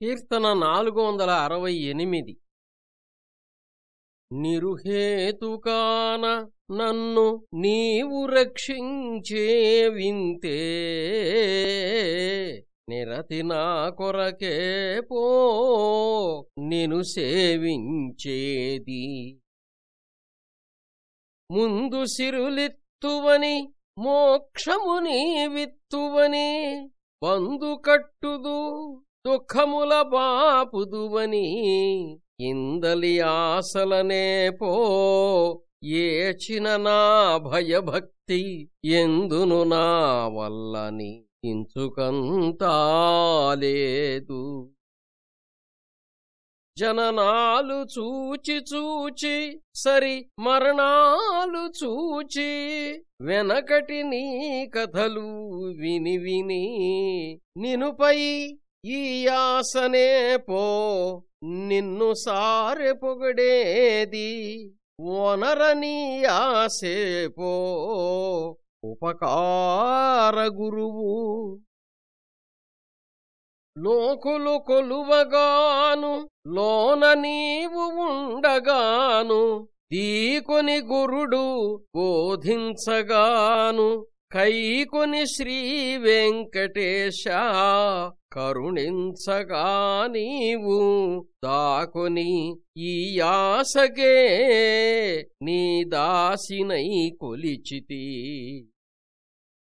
కీర్తన నాలుగు వందల అరవై ఎనిమిది. నిరుహేతుకాన నన్ను నీవు రక్షించే వింతే నిరతి నా కొరకే పో నిను సేవించేది. ముందు సిరులిత్తువని మోక్షముని విత్తువని బందుకట్టుదు దుఃఖముల బాపుదువని ఇందలి ఆశలనే పో ఏచిన నా భయభక్తి ఎందును నా వల్లని ఇంచుకంతాలేదు జననాలు చూచి చూచి సరి మరణాలు చూచి వెనకటి నీ కథలు విని విని నినుపై ఈ ఆసనే పో నిన్ను సారె పొగడేది వనరని ఆసే పో ఉపకార గురువు. లోకులు కొలువగాను లోన నీవు ఉండగాను దీకొని గురుడు బోధించగాను కైకొని శ్రీ వెంకటేశ కరుణించగా నీవు దాకుని ఈ యాసకే నీ దాసినై కొలిచితి.